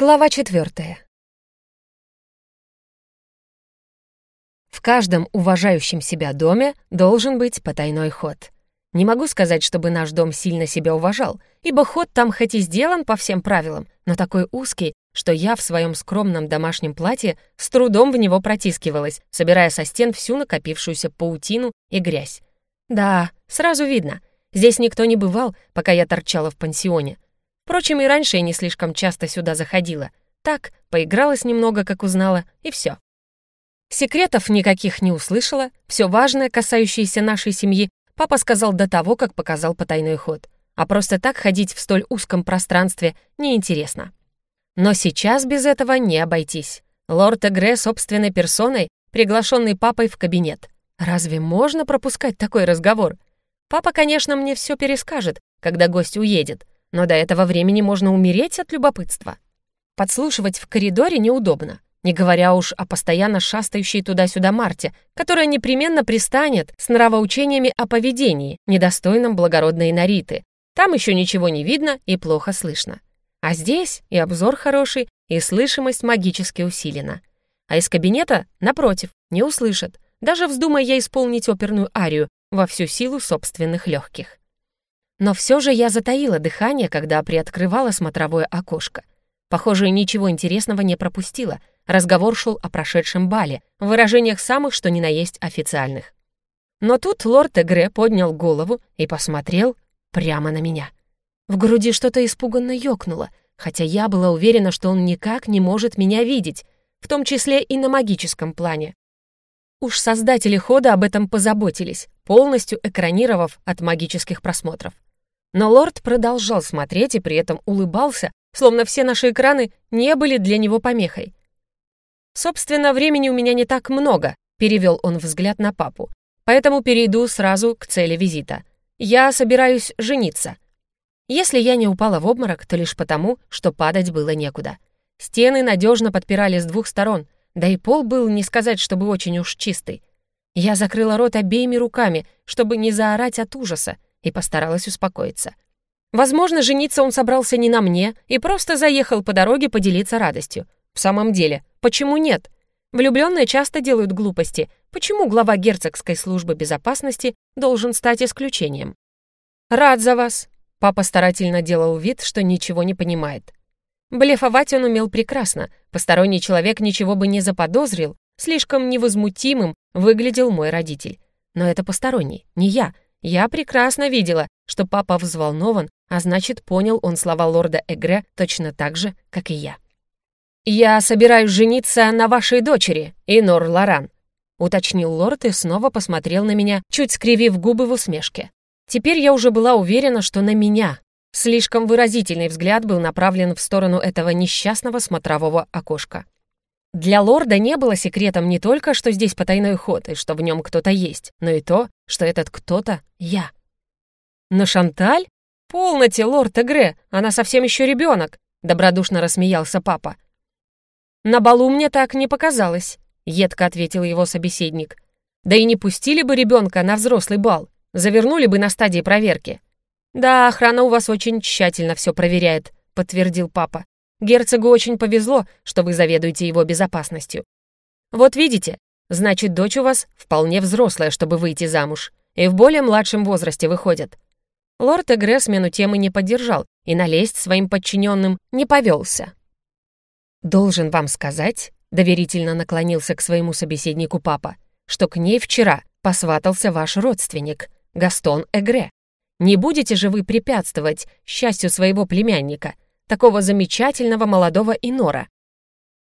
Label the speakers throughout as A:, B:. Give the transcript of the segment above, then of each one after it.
A: Глава четвертая. В каждом уважающем себя доме должен быть потайной ход. Не могу сказать, чтобы наш дом сильно себя уважал, ибо ход там хоть и сделан по всем правилам, но такой узкий, что я в своем скромном домашнем платье с трудом в него протискивалась, собирая со стен всю накопившуюся паутину и грязь. Да, сразу видно, здесь никто не бывал, пока я торчала в пансионе — Впрочем, и раньше я не слишком часто сюда заходила. Так, поигралась немного, как узнала, и все. Секретов никаких не услышала, все важное, касающееся нашей семьи, папа сказал до того, как показал потайной ход. А просто так ходить в столь узком пространстве неинтересно. Но сейчас без этого не обойтись. Лорд Эгре собственной персоной, приглашенный папой в кабинет. Разве можно пропускать такой разговор? Папа, конечно, мне все перескажет, когда гость уедет, но до этого времени можно умереть от любопытства. Подслушивать в коридоре неудобно, не говоря уж о постоянно шастающей туда-сюда Марте, которая непременно пристанет с нравоучениями о поведении, недостойном благородной Нариты. Там еще ничего не видно и плохо слышно. А здесь и обзор хороший, и слышимость магически усилена. А из кабинета, напротив, не услышат, даже вздумая я исполнить оперную арию во всю силу собственных легких. Но все же я затаила дыхание, когда приоткрывала смотровое окошко. Похоже, ничего интересного не пропустила. Разговор шел о прошедшем бале, в выражениях самых что ни на есть официальных. Но тут лорд Эгре поднял голову и посмотрел прямо на меня. В груди что-то испуганно ёкнуло, хотя я была уверена, что он никак не может меня видеть, в том числе и на магическом плане. Уж создатели хода об этом позаботились, полностью экранировав от магических просмотров. Но лорд продолжал смотреть и при этом улыбался, словно все наши экраны не были для него помехой. «Собственно, времени у меня не так много», — перевел он взгляд на папу, «поэтому перейду сразу к цели визита. Я собираюсь жениться. Если я не упала в обморок, то лишь потому, что падать было некуда. Стены надежно подпирали с двух сторон, да и пол был, не сказать, чтобы очень уж чистый. Я закрыла рот обеими руками, чтобы не заорать от ужаса, и постаралась успокоиться. Возможно, жениться он собрался не на мне и просто заехал по дороге поделиться радостью. В самом деле, почему нет? Влюбленные часто делают глупости. Почему глава герцогской службы безопасности должен стать исключением? «Рад за вас!» Папа старательно делал вид, что ничего не понимает. Блефовать он умел прекрасно. Посторонний человек ничего бы не заподозрил. Слишком невозмутимым выглядел мой родитель. Но это посторонний, не я — я прекрасно видела, что папа взволнован, а значит, понял он слова лорда Эгре точно так же, как и я. «Я собираюсь жениться на вашей дочери, Инор Лоран», уточнил лорд и снова посмотрел на меня, чуть скривив губы в усмешке. Теперь я уже была уверена, что на меня. Слишком выразительный взгляд был направлен в сторону этого несчастного смотрового окошка. Для лорда не было секретом не только, что здесь потайной ход и что в нем кто-то есть, но и то, что этот кто-то — я. «На Шанталь? Полноте, лорд Эгре, она совсем еще ребенок», — добродушно рассмеялся папа. «На балу мне так не показалось», — едко ответил его собеседник. «Да и не пустили бы ребенка на взрослый бал, завернули бы на стадии проверки». «Да, охрана у вас очень тщательно все проверяет», — подтвердил папа. Герцогу очень повезло, что вы заведуете его безопасностью. Вот видите, значит, дочь у вас вполне взрослая, чтобы выйти замуж, и в более младшем возрасте выходит. Лорд Эгре смену темы не поддержал и налезть своим подчиненным не повелся. «Должен вам сказать», — доверительно наклонился к своему собеседнику папа, «что к ней вчера посватался ваш родственник, Гастон Эгре. Не будете же вы препятствовать счастью своего племянника, такого замечательного молодого инора.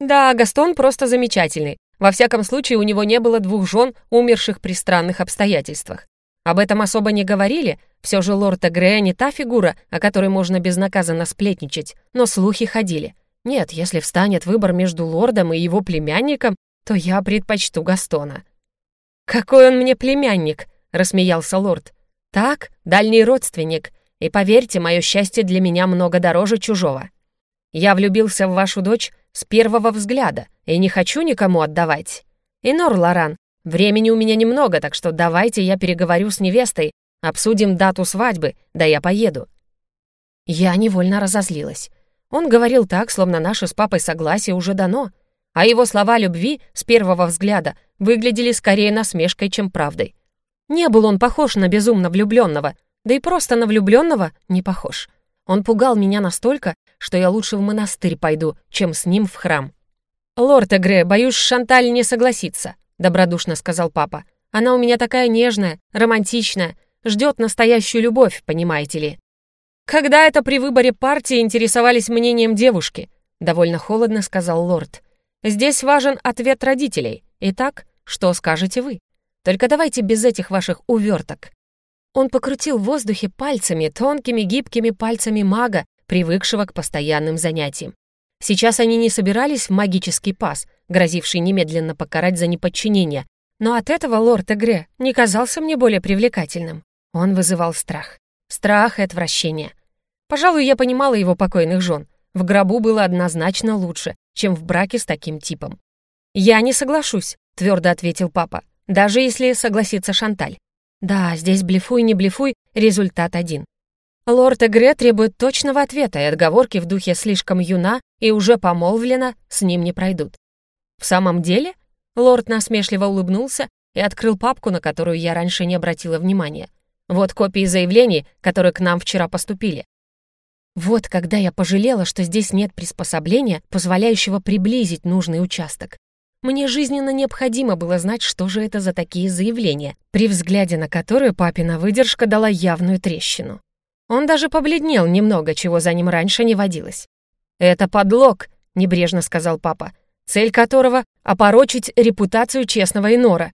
A: Да, Гастон просто замечательный. Во всяком случае, у него не было двух жен, умерших при странных обстоятельствах. Об этом особо не говорили, все же лорд Эгрея не та фигура, о которой можно безнаказанно сплетничать, но слухи ходили. Нет, если встанет выбор между лордом и его племянником, то я предпочту Гастона. «Какой он мне племянник!» — рассмеялся лорд. «Так, дальний родственник, и поверьте, мое счастье для меня много дороже чужого. Я влюбился в вашу дочь с первого взгляда и не хочу никому отдавать. Инор Лоран, времени у меня немного, так что давайте я переговорю с невестой, обсудим дату свадьбы, да я поеду». Я невольно разозлилась. Он говорил так, словно наше с папой согласие уже дано, а его слова любви с первого взгляда выглядели скорее насмешкой, чем правдой. Не был он похож на безумно влюбленного, да и просто на влюбленного не похож. Он пугал меня настолько, что я лучше в монастырь пойду, чем с ним в храм. «Лорд Эгре, боюсь, Шанталь не согласится», — добродушно сказал папа. «Она у меня такая нежная, романтичная, ждет настоящую любовь, понимаете ли». «Когда это при выборе партии интересовались мнением девушки?» — довольно холодно сказал лорд. «Здесь важен ответ родителей. Итак, что скажете вы? Только давайте без этих ваших уверток». Он покрутил в воздухе пальцами, тонкими гибкими пальцами мага, привыкшего к постоянным занятиям. Сейчас они не собирались в магический пас, грозивший немедленно покарать за неподчинение, но от этого лорд Эгре не казался мне более привлекательным. Он вызывал страх. Страх и отвращение. Пожалуй, я понимала его покойных жен. В гробу было однозначно лучше, чем в браке с таким типом. «Я не соглашусь», — твердо ответил папа, «даже если согласится Шанталь. Да, здесь блефуй, не блефуй, результат один. Лорд Эгре требует точного ответа, и отговорки в духе «слишком юна» и «уже помолвлена» с ним не пройдут. В самом деле? Лорд насмешливо улыбнулся и открыл папку, на которую я раньше не обратила внимания. Вот копии заявлений, которые к нам вчера поступили. Вот когда я пожалела, что здесь нет приспособления, позволяющего приблизить нужный участок. Мне жизненно необходимо было знать, что же это за такие заявления, при взгляде на которые папина выдержка дала явную трещину. Он даже побледнел немного, чего за ним раньше не водилось. «Это подлог», — небрежно сказал папа, цель которого — опорочить репутацию честного Инора.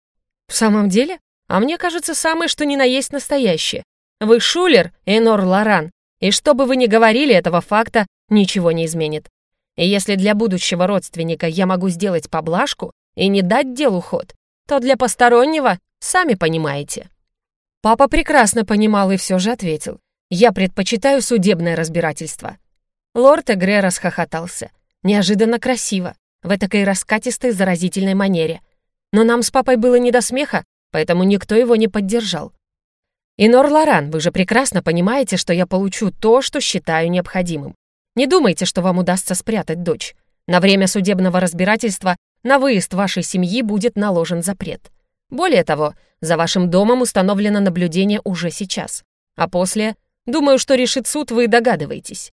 A: «В самом деле? А мне кажется, самое что ни на есть настоящее. Вы шулер, Энор Лоран, и что бы вы ни говорили, этого факта ничего не изменит. И если для будущего родственника я могу сделать поблажку и не дать делу ход, то для постороннего, сами понимаете». Папа прекрасно понимал и все же ответил. «Я предпочитаю судебное разбирательство». Лорд Эгре расхохотался. Неожиданно красиво, в этакой раскатистой заразительной манере. Но нам с папой было не до смеха, поэтому никто его не поддержал. «Инор Лоран, вы же прекрасно понимаете, что я получу то, что считаю необходимым. Не думайте, что вам удастся спрятать дочь. На время судебного разбирательства на выезд вашей семьи будет наложен запрет. Более того, за вашим домом установлено наблюдение уже сейчас. А после, думаю, что решит суд, вы догадываетесь.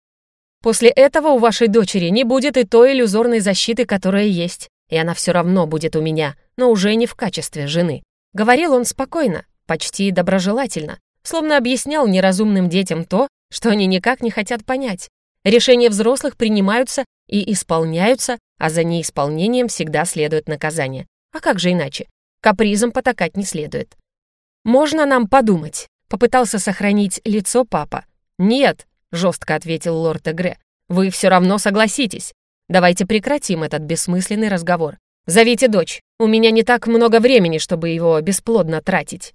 A: После этого у вашей дочери не будет и той иллюзорной защиты, которая есть, и она все равно будет у меня, но уже не в качестве жены. Говорил он спокойно, почти доброжелательно, словно объяснял неразумным детям то, что они никак не хотят понять. Решения взрослых принимаются и исполняются, а за неисполнением всегда следует наказание. А как же иначе? Капризом потакать не следует. «Можно нам подумать?» — попытался сохранить лицо папа. «Нет», — жестко ответил лорд Эгре. «Вы все равно согласитесь. Давайте прекратим этот бессмысленный разговор. Зовите дочь. У меня не так много времени, чтобы его бесплодно тратить».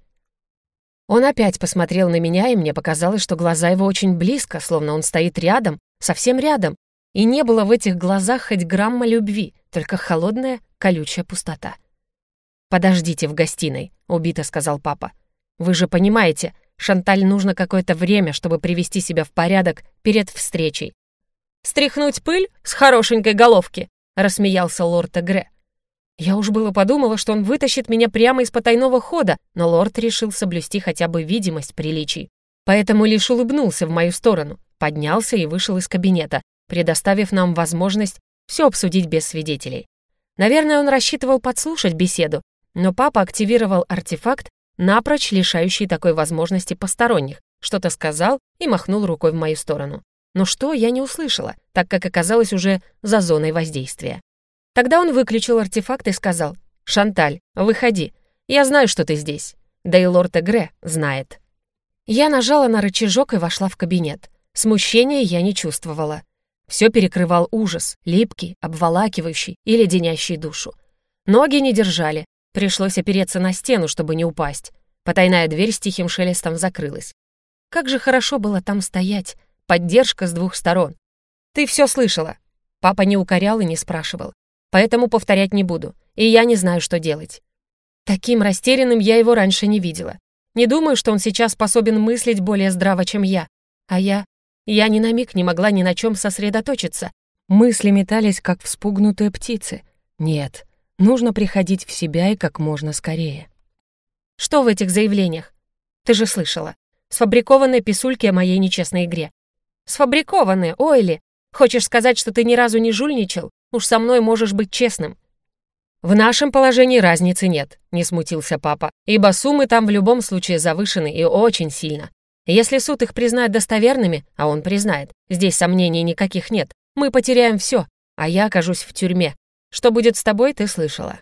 A: Он опять посмотрел на меня, и мне показалось, что глаза его очень близко, словно он стоит рядом, совсем рядом, и не было в этих глазах хоть грамма любви, только холодная, колючая пустота. «Подождите в гостиной», — убито сказал папа. «Вы же понимаете, Шанталь нужно какое-то время, чтобы привести себя в порядок перед встречей». «Стряхнуть пыль с хорошенькой головки», — рассмеялся лорд Эгре. Я уж было подумала, что он вытащит меня прямо из потайного хода, но лорд решил соблюсти хотя бы видимость приличий. Поэтому лишь улыбнулся в мою сторону, поднялся и вышел из кабинета, предоставив нам возможность все обсудить без свидетелей. Наверное, он рассчитывал подслушать беседу, но папа активировал артефакт, напрочь лишающий такой возможности посторонних, что-то сказал и махнул рукой в мою сторону. Но что, я не услышала, так как оказалось уже за зоной воздействия. Тогда он выключил артефакт и сказал, «Шанталь, выходи, я знаю, что ты здесь». Да и лорд Эгре знает. Я нажала на рычажок и вошла в кабинет. Смущения я не чувствовала. Все перекрывал ужас, липкий, обволакивающий и леденящий душу. Ноги не держали, пришлось опереться на стену, чтобы не упасть. Потайная дверь с тихим шелестом закрылась. Как же хорошо было там стоять, поддержка с двух сторон. Ты все слышала. Папа не укорял и не спрашивал. Поэтому повторять не буду, и я не знаю, что делать. Таким растерянным я его раньше не видела. Не думаю, что он сейчас способен мыслить более здраво, чем я. А я Я ни на миг не могла ни на чем сосредоточиться. Мысли метались, как вспугнутые птицы. Нет, нужно приходить в себя и как можно скорее. Что в этих заявлениях? Ты же слышала. Сфабрикованные писульки о моей нечестной игре. Сфабрикованные, Ойли. Хочешь сказать, что ты ни разу не жульничал? Уж со мной можешь быть честным. «В нашем положении разницы нет», — не смутился папа, «ибо суммы там в любом случае завышены и очень сильно. Если суд их признает достоверными, а он признает, здесь сомнений никаких нет, мы потеряем все, а я окажусь в тюрьме. Что будет с тобой, ты слышала».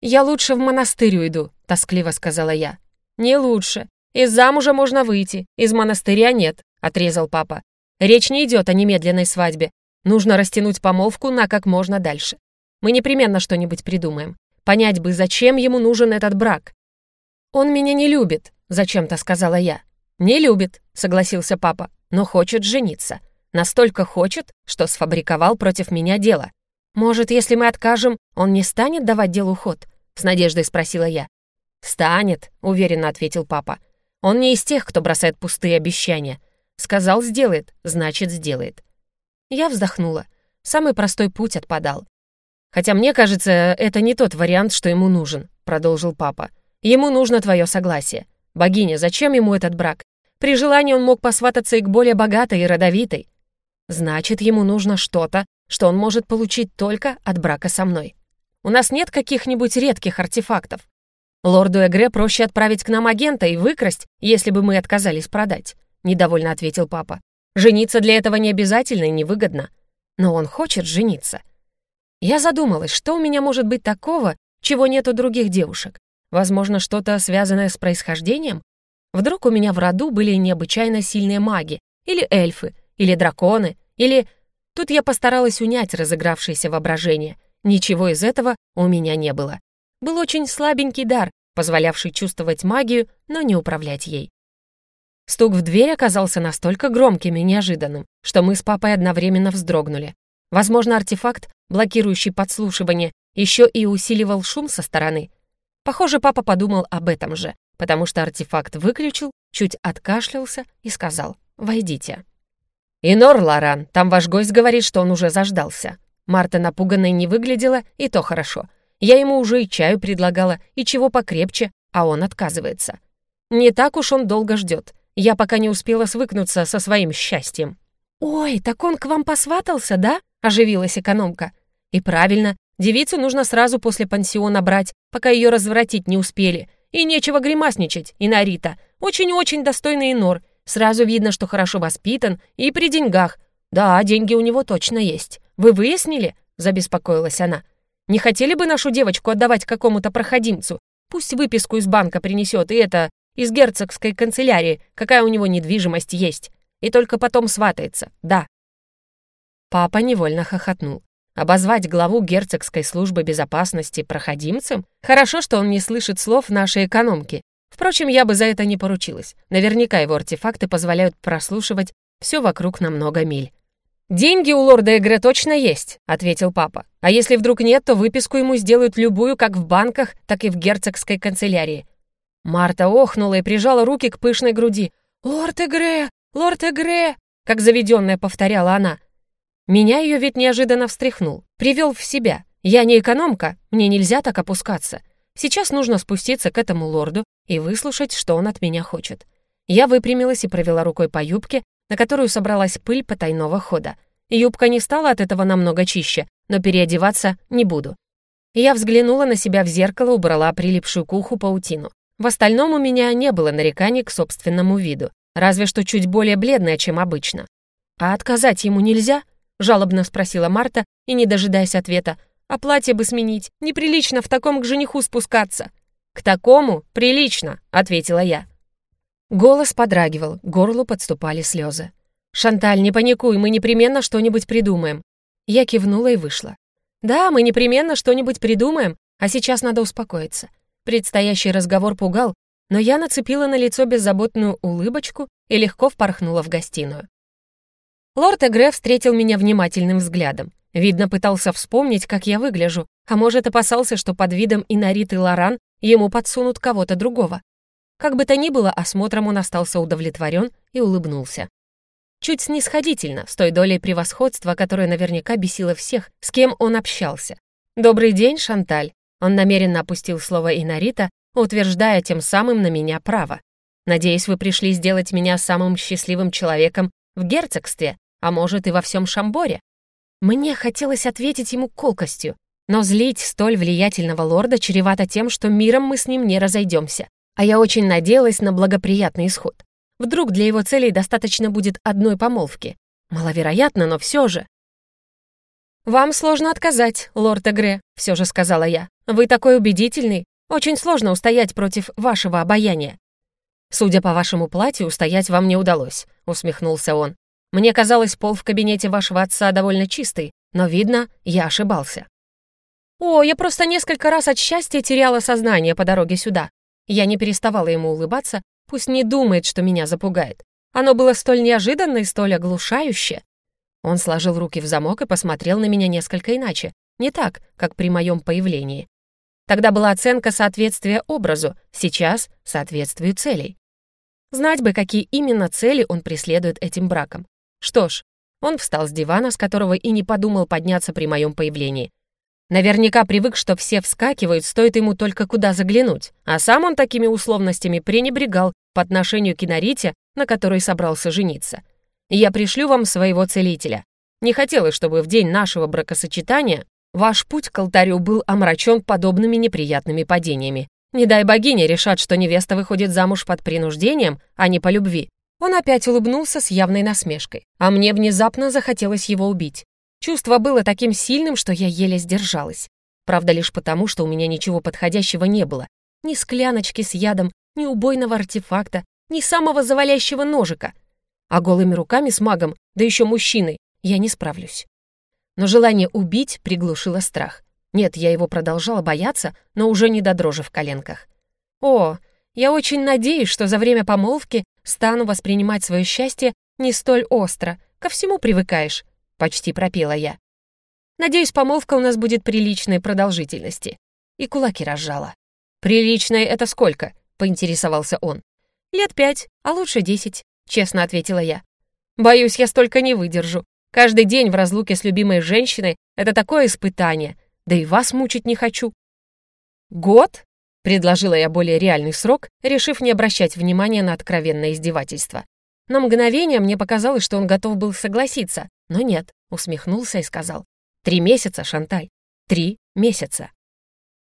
A: «Я лучше в монастырь уйду», — тоскливо сказала я. «Не лучше. Из замужа можно выйти, из монастыря нет», — отрезал папа. «Речь не идет о немедленной свадьбе. Нужно растянуть помолвку на как можно дальше. Мы непременно что-нибудь придумаем. Понять бы, зачем ему нужен этот брак. «Он меня не любит», — зачем-то сказала я. «Не любит», — согласился папа, «но хочет жениться. Настолько хочет, что сфабриковал против меня дело. Может, если мы откажем, он не станет давать делу ход?» — с надеждой спросила я. «Станет», — уверенно ответил папа. «Он не из тех, кто бросает пустые обещания. Сказал, сделает, значит, сделает». Я вздохнула. Самый простой путь отпадал. «Хотя мне кажется, это не тот вариант, что ему нужен», — продолжил папа. «Ему нужно твое согласие. Богиня, зачем ему этот брак? При желании он мог посвататься и к более богатой и родовитой. Значит, ему нужно что-то, что он может получить только от брака со мной. У нас нет каких-нибудь редких артефактов. Лорду Эгре проще отправить к нам агента и выкрасть, если бы мы отказались продать», — недовольно ответил папа. «Жениться для этого не обязательно и невыгодно. Но он хочет жениться». Я задумалась, что у меня может быть такого, чего нет у других девушек. Возможно, что-то связанное с происхождением? Вдруг у меня в роду были необычайно сильные маги, или эльфы, или драконы, или... Тут я постаралась унять разыгравшееся воображение. Ничего из этого у меня не было. Был очень слабенький дар, позволявший чувствовать магию, но не управлять ей. Стук в дверь оказался настолько громким и неожиданным, что мы с папой одновременно вздрогнули. Возможно, артефакт, блокирующий подслушивание, еще и усиливал шум со стороны. Похоже, папа подумал об этом же, потому что артефакт выключил, чуть откашлялся и сказал «Войдите». «Инор, Лоран, там ваш гость говорит, что он уже заждался». Марта напуганной не выглядела, и то хорошо. Я ему уже и чаю предлагала, и чего покрепче, а он отказывается. Не так уж он долго ждет. Я пока не успела свыкнуться со своим счастьем. «Ой, так он к вам посватался, да?» оживилась экономка. И правильно, девицу нужно сразу после пансиона брать, пока ее развратить не успели. И нечего гримасничать, Инарита. Очень-очень достойный Инор. Сразу видно, что хорошо воспитан и при деньгах. Да, деньги у него точно есть. Вы выяснили? Забеспокоилась она. Не хотели бы нашу девочку отдавать какому-то проходимцу? Пусть выписку из банка принесет, и это из герцогской канцелярии, какая у него недвижимость есть. И только потом сватается, да. Папа невольно хохотнул. Обозвать главу герцогской службы безопасности проходимцем? Хорошо, что он не слышит слов нашей экономки. Впрочем, я бы за это не поручилась. Наверняка его артефакты позволяют прослушивать все вокруг на много миль. «Деньги у лорда Эгре точно есть», — ответил папа. «А если вдруг нет, то выписку ему сделают любую как в банках, так и в герцогской канцелярии». Марта охнула и прижала руки к пышной груди. «Лорд Эгре! Лорд Эгре!» — как заведенная повторяла она. Меня ее ведь неожиданно встряхнул, привел в себя. Я не экономка, мне нельзя так опускаться. Сейчас нужно спуститься к этому лорду и выслушать, что он от меня хочет. Я выпрямилась и провела рукой по юбке, на которую собралась пыль потайного хода. Юбка не стала от этого намного чище, но переодеваться не буду. Я взглянула на себя в зеркало, убрала прилипшую к уху паутину. В остальном у меня не было нареканий к собственному виду, разве что чуть более бледная, чем обычно. А отказать ему нельзя? Жалобно спросила Марта и, не дожидаясь ответа, «А платье бы сменить? Неприлично в таком к жениху спускаться». «К такому прилично», — ответила я. Голос подрагивал, горлу подступали слезы. «Шанталь, не паникуй, мы непременно что-нибудь придумаем». Я кивнула и вышла. «Да, мы непременно что-нибудь придумаем, а сейчас надо успокоиться». Предстоящий разговор пугал, но я нацепила на лицо беззаботную улыбочку и легко впорхнула в гостиную. Лорд Эгре встретил меня внимательным взглядом. Видно, пытался вспомнить, как я выгляжу, а может, опасался, что под видом Инарит и Лоран ему подсунут кого-то другого. Как бы то ни было, осмотром он остался удовлетворен и улыбнулся. чуть снисходительно, с той долей превосходства, которое наверняка бесило всех, с кем он общался. «Добрый день, Шанталь». Он намеренно опустил слово «Инарита», утверждая тем самым на меня право. «Надеюсь, вы пришли сделать меня самым счастливым человеком в герцогстве, а может и во всем Шамборе». Мне хотелось ответить ему колкостью, но злить столь влиятельного лорда чревато тем, что миром мы с ним не разойдемся. А я очень надеялась на благоприятный исход. Вдруг для его целей достаточно будет одной помолвки. Маловероятно, но все же. «Вам сложно отказать, лорд Эгре», — все же сказала я. «Вы такой убедительный. Очень сложно устоять против вашего обаяния». «Судя по вашему платью, устоять вам не удалось», — усмехнулся он. «Мне казалось, пол в кабинете вашего отца довольно чистый, но, видно, я ошибался». «О, я просто несколько раз от счастья теряла сознание по дороге сюда». Я не переставала ему улыбаться, Пусть не думает, что меня запугает. Оно было столь неожиданно и столь оглушающе. Он сложил руки в замок и посмотрел на меня несколько иначе. Не так, как при моем появлении. Тогда была оценка соответствия образу, сейчас — соответствию целей. Знать бы, какие именно цели он преследует этим браком. Что ж, он встал с дивана, с которого и не подумал подняться при моем появлении. Наверняка привык, что все вскакивают, стоит ему только куда заглянуть, а сам он такими условностями пренебрегал по отношению к Инарите, на которой собрался жениться. Я пришлю вам своего целителя. Не хотелось, чтобы в день нашего бракосочетания ваш путь к алтарю был омрачен подобными неприятными падениями. Не дай богине решат, что невеста выходит замуж под принуждением, а не по любви. Он опять улыбнулся с явной насмешкой, а мне внезапно захотелось его убить. Чувство было таким сильным, что я еле сдержалась. Правда, лишь потому, что у меня ничего подходящего не было. Ни скляночки с ядом, ни убойного артефакта, ни самого завалящего ножика. А голыми руками с магом, да еще мужчиной, я не справлюсь. Но желание убить приглушило страх. Нет, я его продолжала бояться, но уже не до дрожи в коленках. О, я очень надеюсь, что за время помолвки стану воспринимать свое счастье не столь остро. Ко всему привыкаешь почти пропела я. Надеюсь, помолвка у нас будет приличной продолжительности. И кулаки разжала. «Приличной это сколько?» — поинтересовался он. «Лет пять, а лучше десять», — честно ответила я. «Боюсь, я столько не выдержу. Каждый день в разлуке с любимой женщиной — это такое испытание. Да и вас мучить не хочу». «Год?» — предложила я более реальный срок, решив не обращать внимания на откровенное издевательство. На мгновение мне показалось, что он готов был согласиться, но нет, усмехнулся и сказал. «Три месяца, Шанталь, три месяца».